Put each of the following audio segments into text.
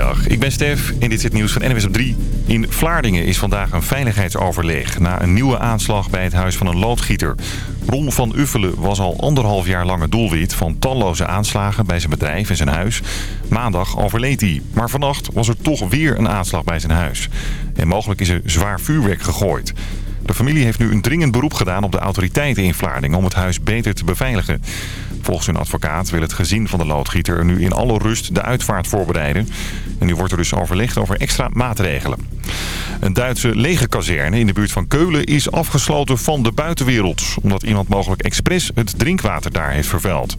Goedemiddag, ik ben Stef en dit is het nieuws van NWS op 3. In Vlaardingen is vandaag een veiligheidsoverleg na een nieuwe aanslag bij het huis van een loodgieter. Ron van Uffelen was al anderhalf jaar lang het doelwit van talloze aanslagen bij zijn bedrijf en zijn huis. Maandag overleed hij, maar vannacht was er toch weer een aanslag bij zijn huis. En mogelijk is er zwaar vuurwerk gegooid. De familie heeft nu een dringend beroep gedaan op de autoriteiten in Vlaardingen om het huis beter te beveiligen. Volgens hun advocaat wil het gezin van de loodgieter nu in alle rust de uitvaart voorbereiden. En nu wordt er dus overlegd over extra maatregelen. Een Duitse legerkazerne in de buurt van Keulen is afgesloten van de buitenwereld. Omdat iemand mogelijk expres het drinkwater daar heeft vervuild.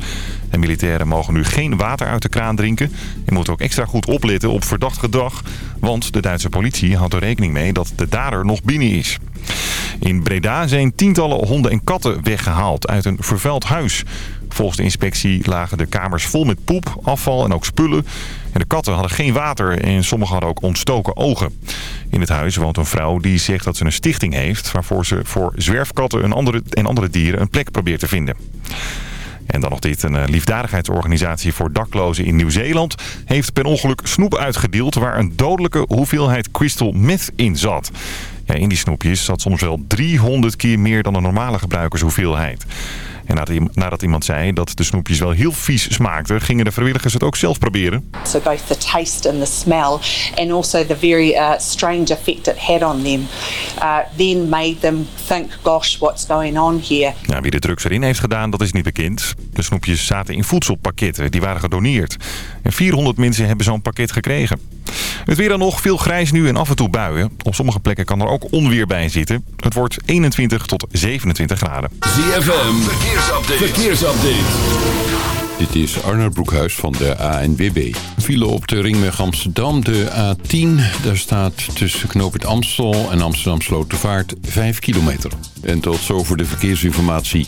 En militairen mogen nu geen water uit de kraan drinken. En moeten ook extra goed opletten op verdacht gedrag. Want de Duitse politie houdt er rekening mee dat de dader nog binnen is. In Breda zijn tientallen honden en katten weggehaald uit een vervuild huis. Volgens de inspectie lagen de kamers vol met poep, afval en ook spullen. En de katten hadden geen water en sommige hadden ook ontstoken ogen. In het huis woont een vrouw die zegt dat ze een stichting heeft... waarvoor ze voor zwerfkatten en andere, en andere dieren een plek probeert te vinden. En dan nog dit. Een liefdadigheidsorganisatie voor daklozen in Nieuw-Zeeland... heeft per ongeluk snoep uitgedeeld... waar een dodelijke hoeveelheid crystal meth in zat. Ja, in die snoepjes zat soms wel 300 keer meer dan een normale gebruikershoeveelheid. En nadat iemand zei dat de snoepjes wel heel vies smaakten... gingen de vrijwilligers het ook zelf proberen. So both the taste and the smell and also the very uh, strange effect it had on them... Uh, then made them think, gosh, what's going on here? Wie de drugs erin heeft gedaan, dat is niet bekend. De snoepjes zaten in voedselpakketten, die waren gedoneerd. En 400 mensen hebben zo'n pakket gekregen. Het weer dan nog, veel grijs nu en af en toe buien. Op sommige plekken kan er ook onweer bij zitten. Het wordt 21 tot 27 graden. ZFM, verkeersupdate. verkeersupdate. Dit is Arnold Broekhuis van de ANWB. File op de ringweg Amsterdam, de A10. Daar staat tussen Knoopert Amstel en Amsterdam Slotervaart 5 kilometer. En tot zover de verkeersinformatie.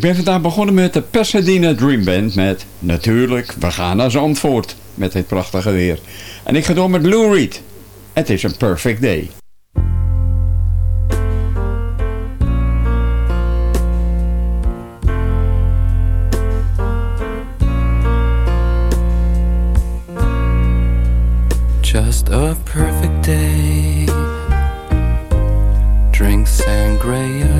Ik ben vandaag begonnen met de Pasadena Dream Band met natuurlijk, we gaan naar Zandvoort met dit prachtige weer. En ik ga door met Lou Reed. Het is een perfect day. Just a perfect day. Drink sangria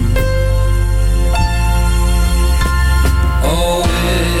Oh,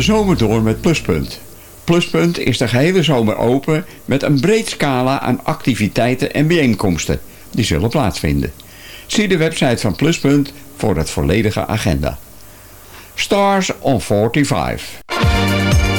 De zomer door met Pluspunt. Pluspunt is de gehele zomer open met een breed scala aan activiteiten en bijeenkomsten die zullen plaatsvinden. Zie de website van Pluspunt voor het volledige agenda. Stars on 45.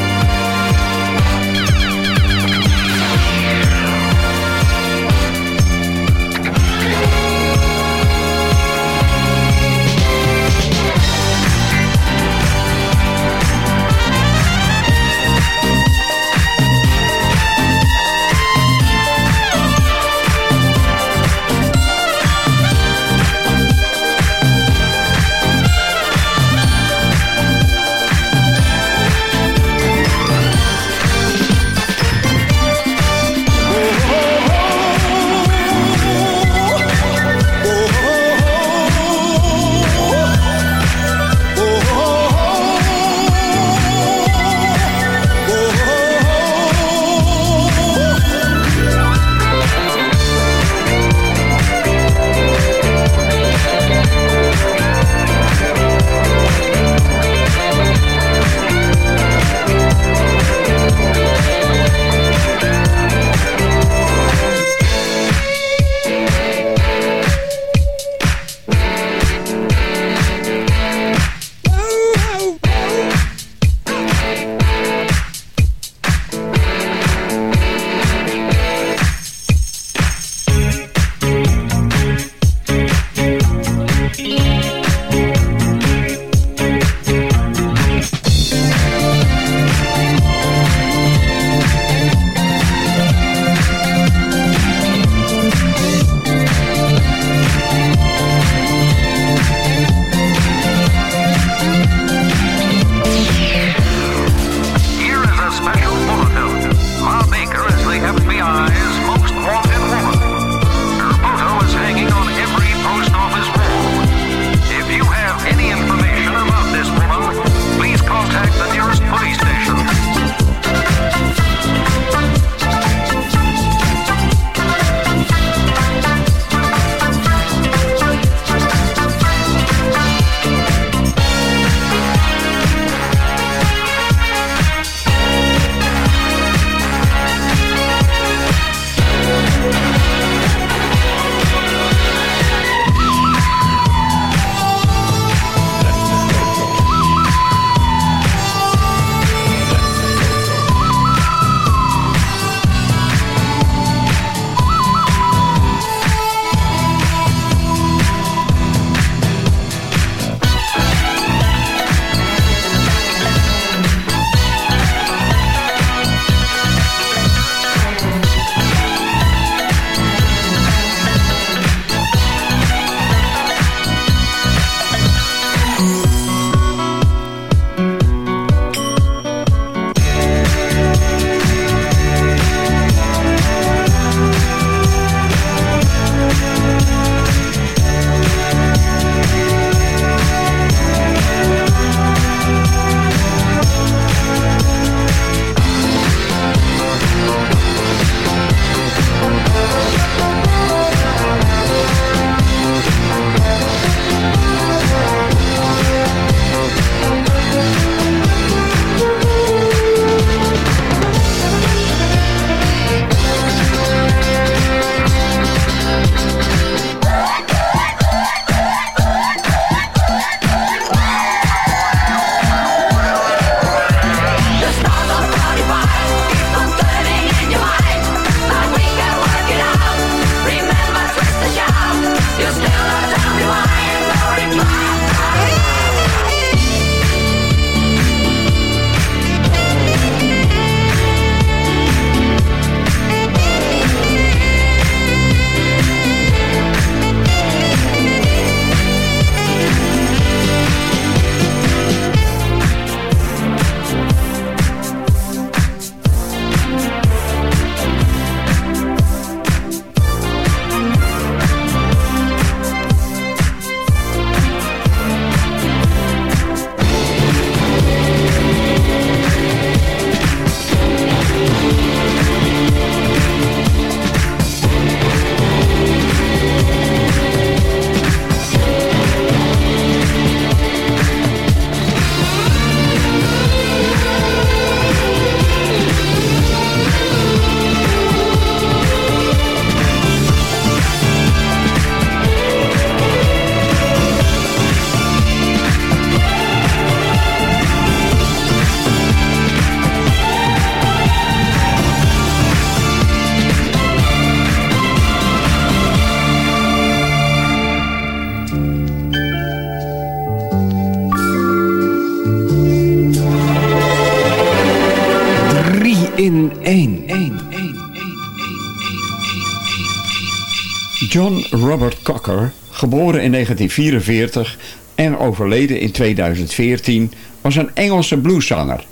In 1944 en overleden in 2014, was een Engelse blueszanger.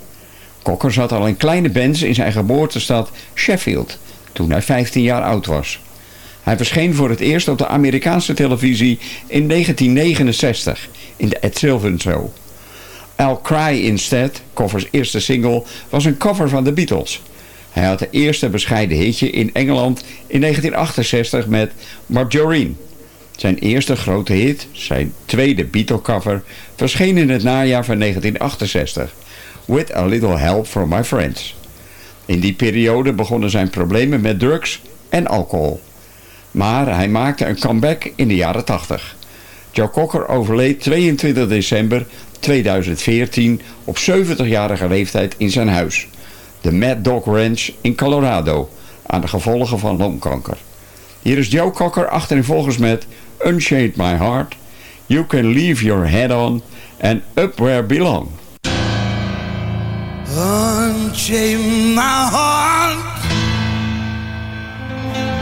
Cocker zat al in kleine bands in zijn geboortestad Sheffield, toen hij 15 jaar oud was. Hij verscheen voor het eerst op de Amerikaanse televisie in 1969 in de Ed Sullivan Show. I'll Cry Instead, Coffers eerste single, was een cover van de Beatles. Hij had de eerste bescheiden hitje in Engeland in 1968 met Marjorie. Zijn eerste grote hit, zijn tweede Beatle-cover, verscheen in het najaar van 1968. With a Little Help from My Friends. In die periode begonnen zijn problemen met drugs en alcohol. Maar hij maakte een comeback in de jaren 80. Joe Cocker overleed 22 december 2014 op 70-jarige leeftijd in zijn huis. De Mad Dog Ranch in Colorado, aan de gevolgen van longkanker. Hier is Joe Cocker achtereenvolgens met Unchained My Heart, You Can Leave Your Head On en Up Where Belong. Unchain my heart,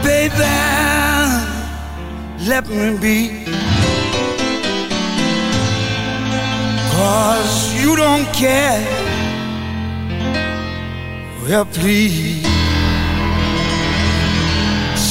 baby. Let me be. Cause you don't care. Well, please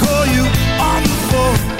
Call you on the phone,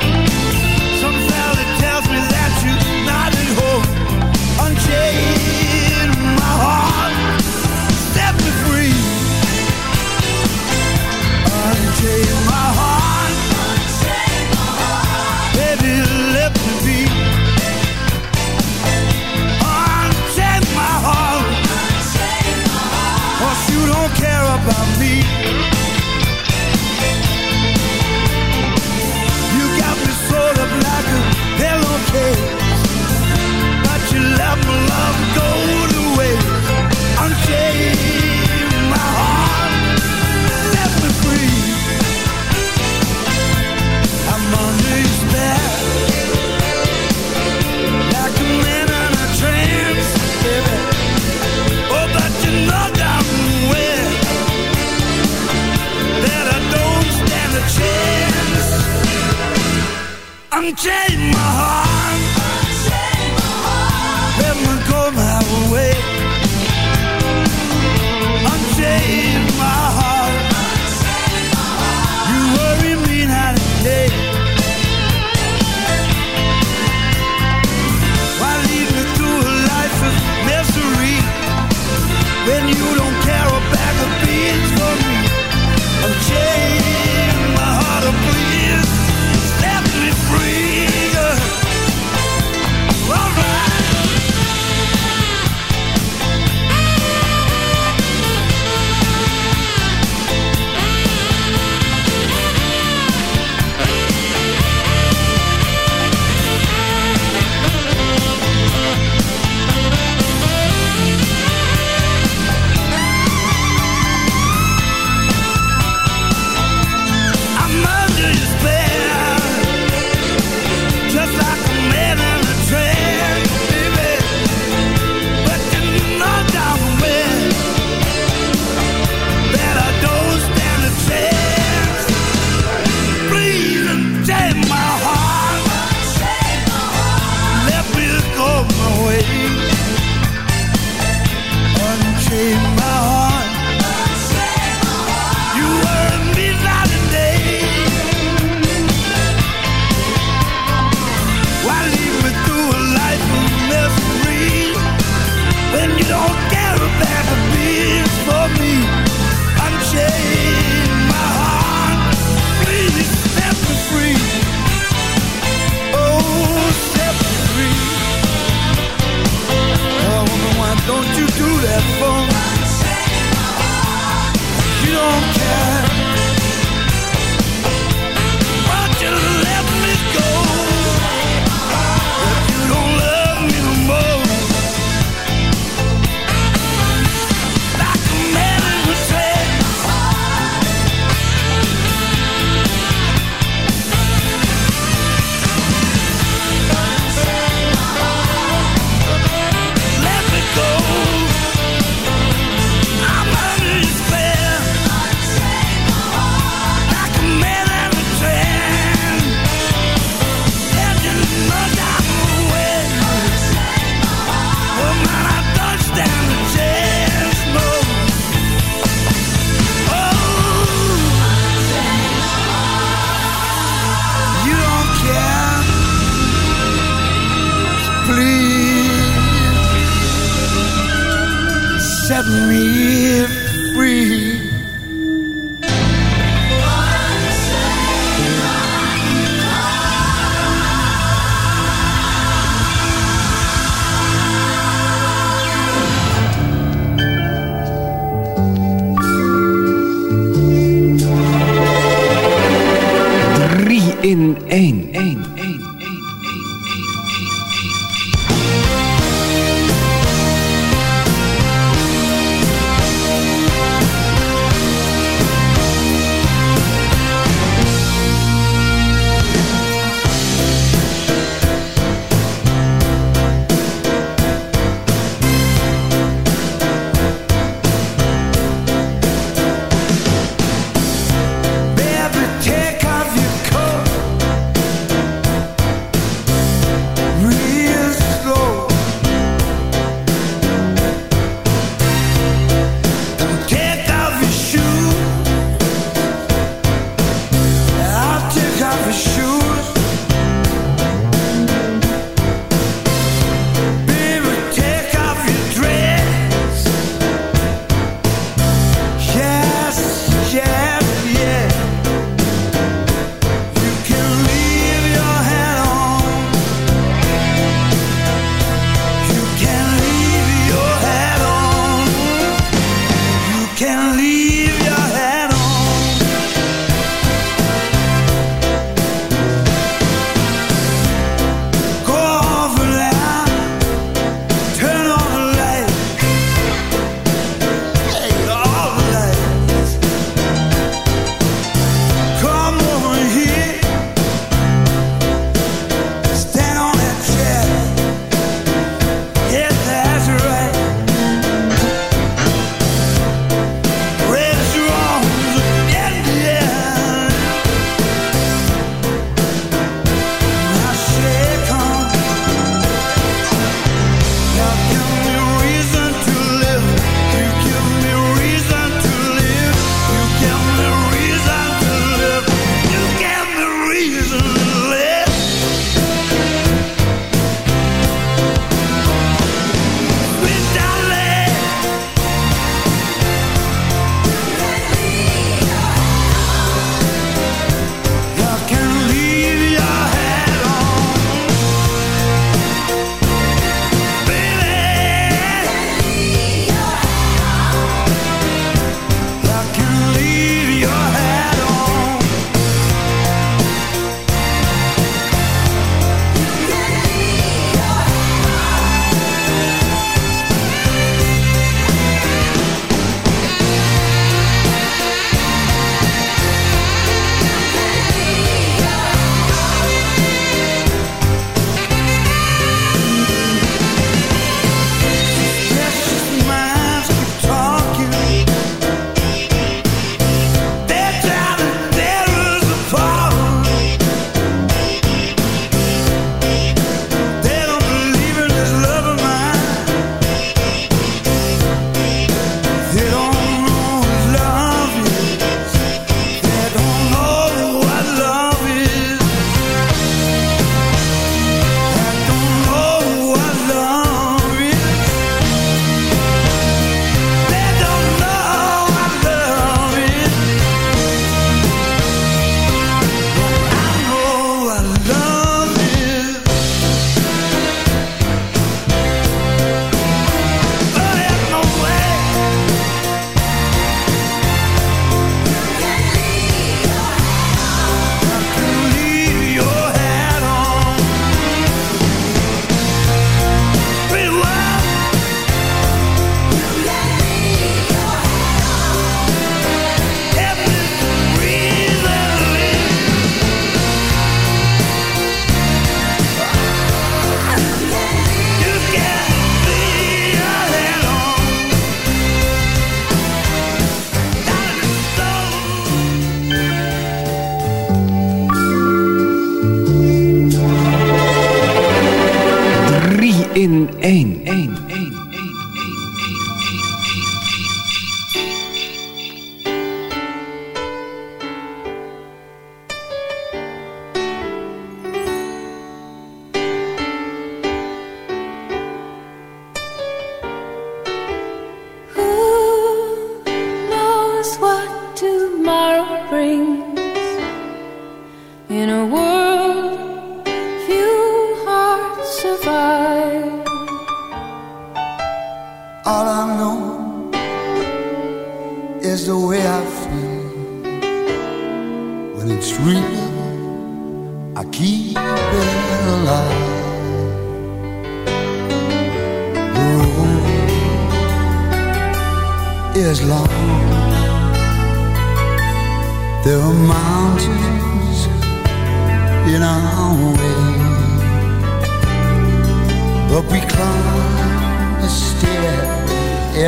But we climb the stair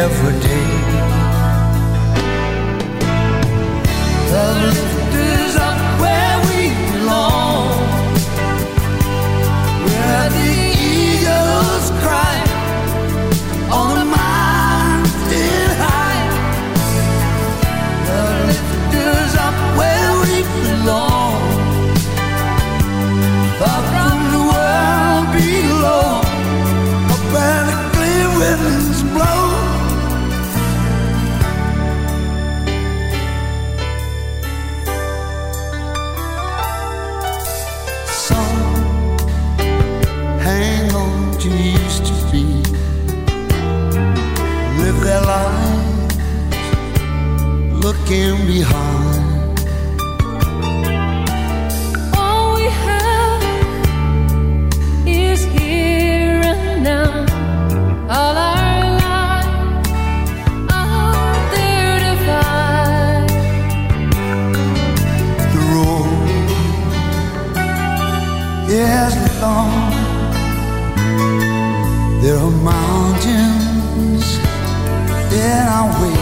every day. The looking behind. All we have is here and now. All our lives out there. The road is long. There are mountains in our way.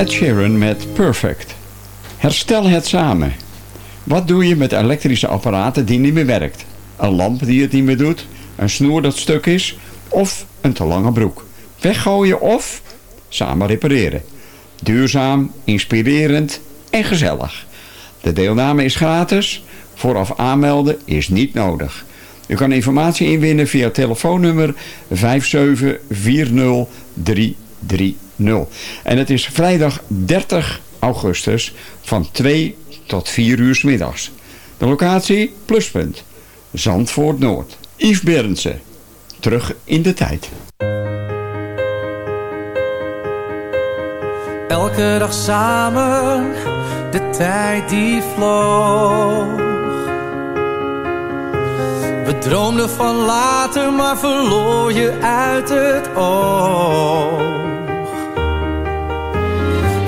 Ed met Perfect. Herstel het samen. Wat doe je met elektrische apparaten die niet meer werkt? Een lamp die het niet meer doet? Een snoer dat stuk is? Of een te lange broek? Weggooien of samen repareren? Duurzaam, inspirerend en gezellig. De deelname is gratis. Vooraf aanmelden is niet nodig. U kan informatie inwinnen via telefoonnummer 5740330. En het is vrijdag 30 augustus van 2 tot 4 uur 's middags. De locatie Pluspunt. Zandvoort Noord. Yves Berendsen. Terug in de tijd. Elke dag samen, de tijd die vloog. We droomden van later, maar verloor je uit het oog.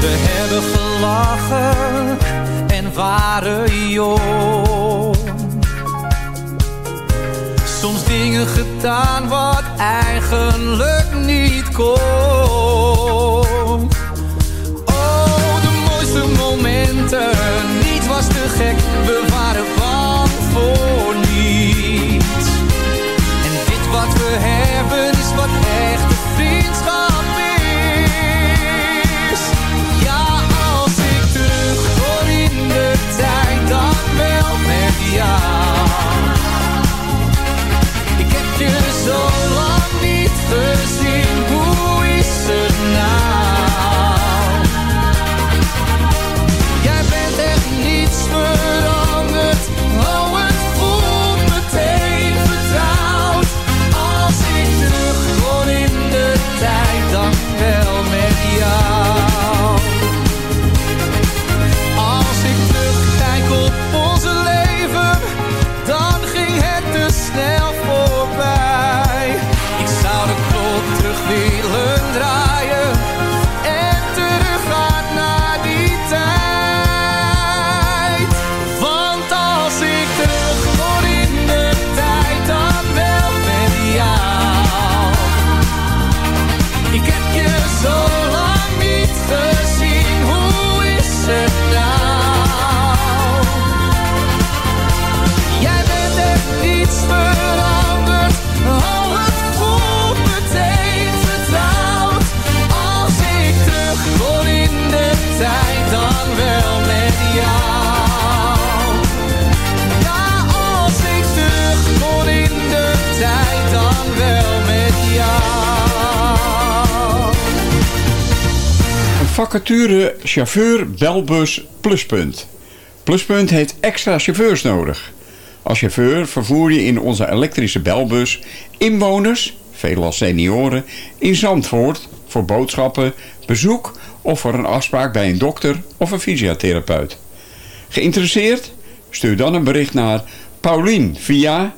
We hebben gelachen en waren jong. Soms dingen gedaan wat eigenlijk niet kon. Oh, de mooiste momenten, niets was te gek, chauffeur belbus pluspunt. Pluspunt heeft extra chauffeurs nodig. Als chauffeur vervoer je in onze elektrische belbus inwoners, veelal senioren, in Zandvoort voor boodschappen, bezoek of voor een afspraak bij een dokter of een fysiotherapeut. Geïnteresseerd? Stuur dan een bericht naar Paulien via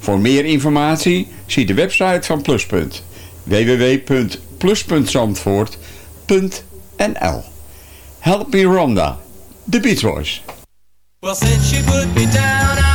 Voor meer informatie zie de website van Pluspunt. www.plus.zandvoort.nl Help Me Rhonda, The Beach Boys. Well, since down,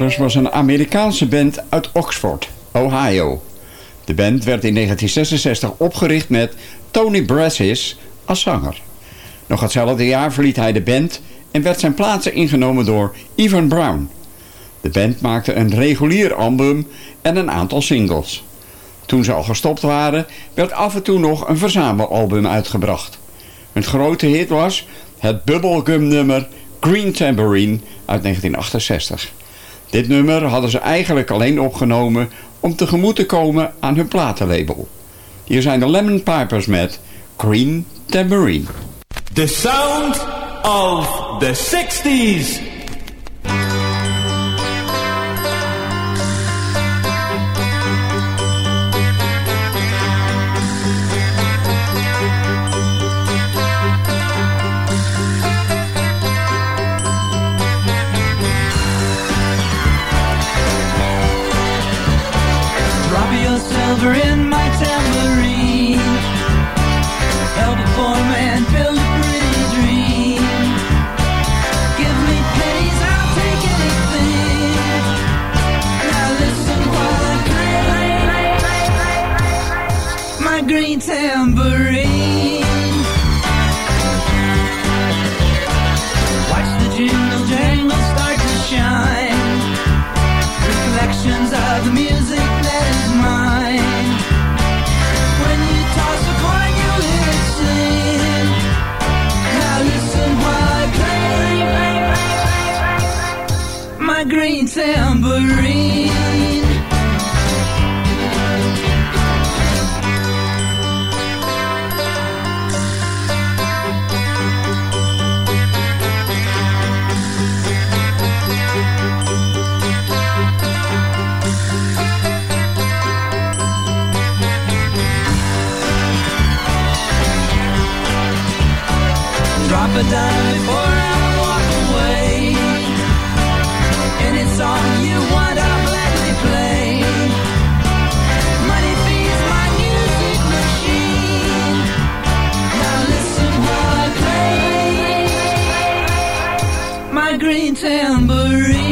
Pipers was een Amerikaanse band uit Oxford, Ohio. De band werd in 1966 opgericht met Tony Brassis als zanger. Nog hetzelfde jaar verliet hij de band en werd zijn plaats ingenomen door Ivan Brown. De band maakte een regulier album en een aantal singles. Toen ze al gestopt waren, werd af en toe nog een verzamelalbum uitgebracht. Een grote hit was het bubblegum nummer Green Tambourine uit 1968. Dit nummer hadden ze eigenlijk alleen opgenomen om tegemoet te komen aan hun platenlabel. Hier zijn de Lemon Pipers met Green Tambourine. The sound of the 60s. Tambourine. My green tambourine.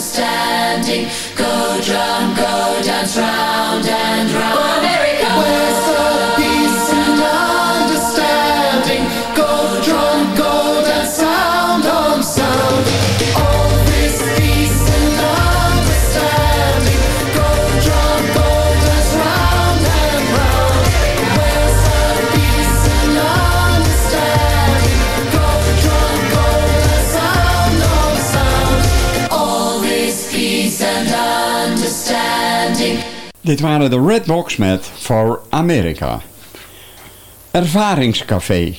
understanding. Go drum, go dance round. Dit waren de Red Box met For America. Ervaringscafé.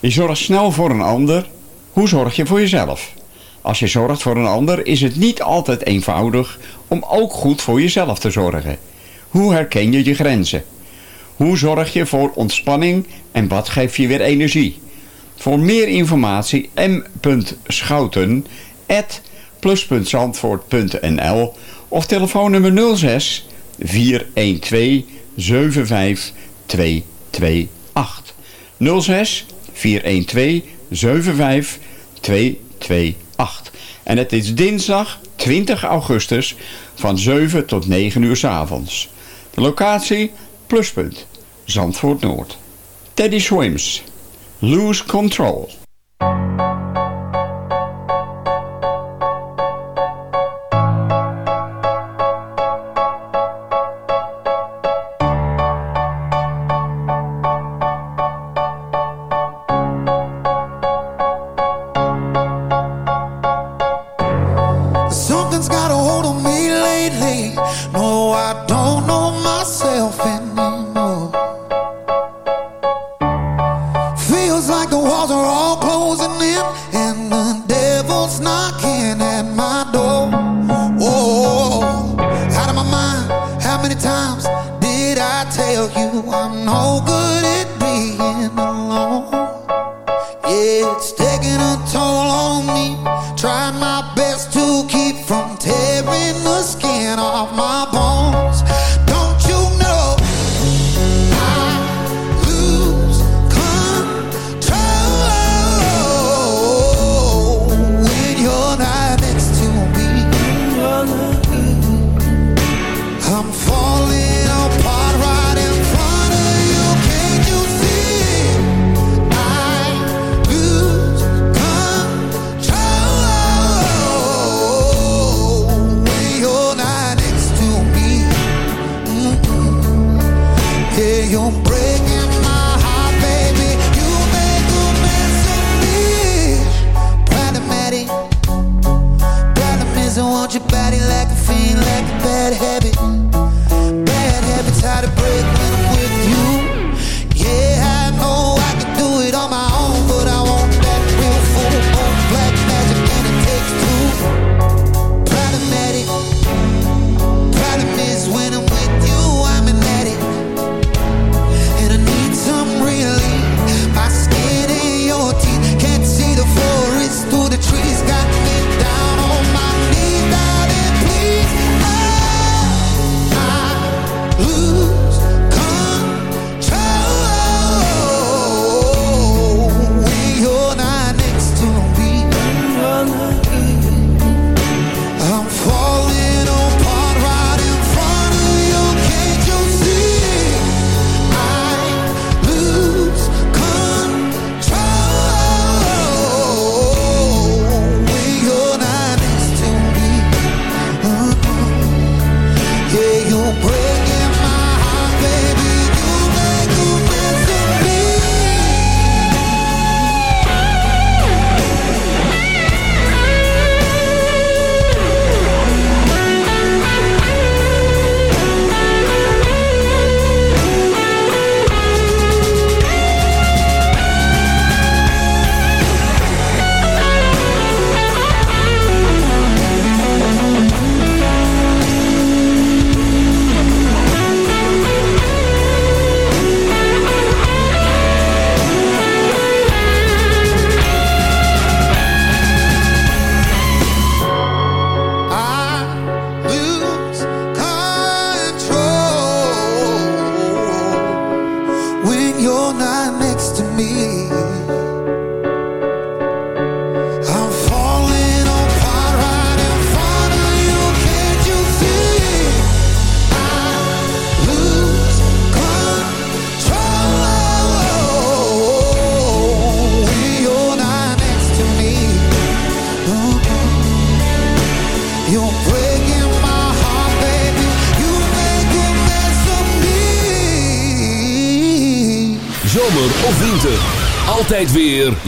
Je zorgt snel voor een ander. Hoe zorg je voor jezelf? Als je zorgt voor een ander is het niet altijd eenvoudig om ook goed voor jezelf te zorgen. Hoe herken je je grenzen? Hoe zorg je voor ontspanning en wat geeft je weer energie? Voor meer informatie m.schouten at plus.zandvoort.nl of telefoonnummer 06 412 75228. 06 412 75228. En het is dinsdag 20 augustus van 7 tot 9 uur s avonds. De locatie Pluspunt, Zandvoort Noord. Teddy Swims, Lose Control.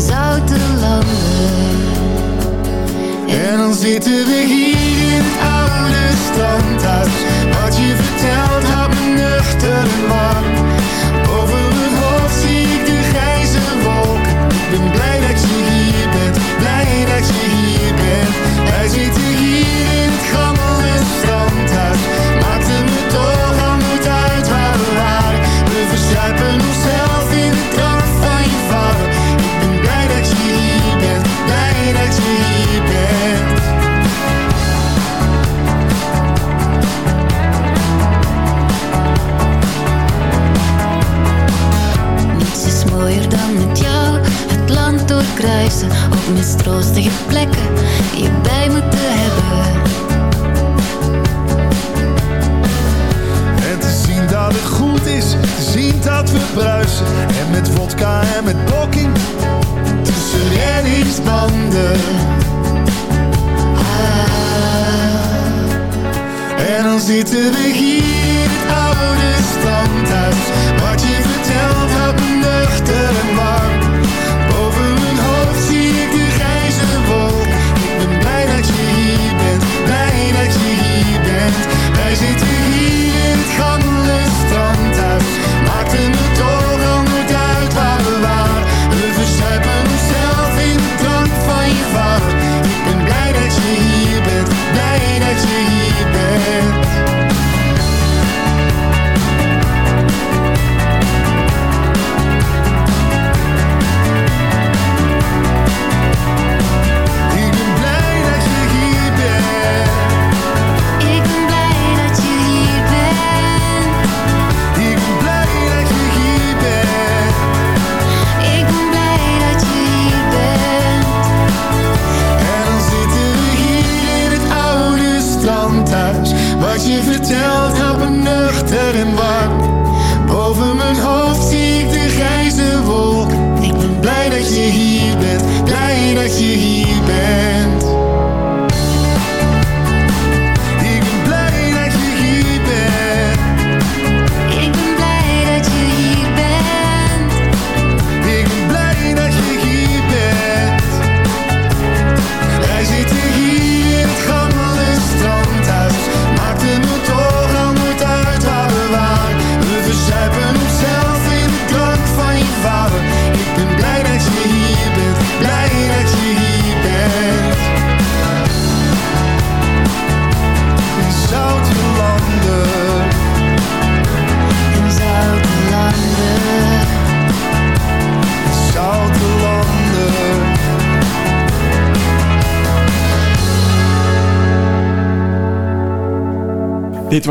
zoute landen. En dan zitten we hier in het oude standhuis. Wat je vertelt. kruisen Op mistroostige plekken die je bij moeten hebben. En te zien dat het goed is, te zien dat we bruisen. En met vodka en met poking Tussen reddingsbanden. Ah. En dan zitten we hier het oude standhuis. Wat je vertelt had nuchter en warm j'ai dit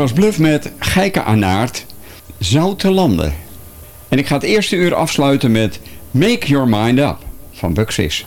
was Bluff met Geike zou te Landen. En ik ga het eerste uur afsluiten met Make Your Mind Up van Buxis.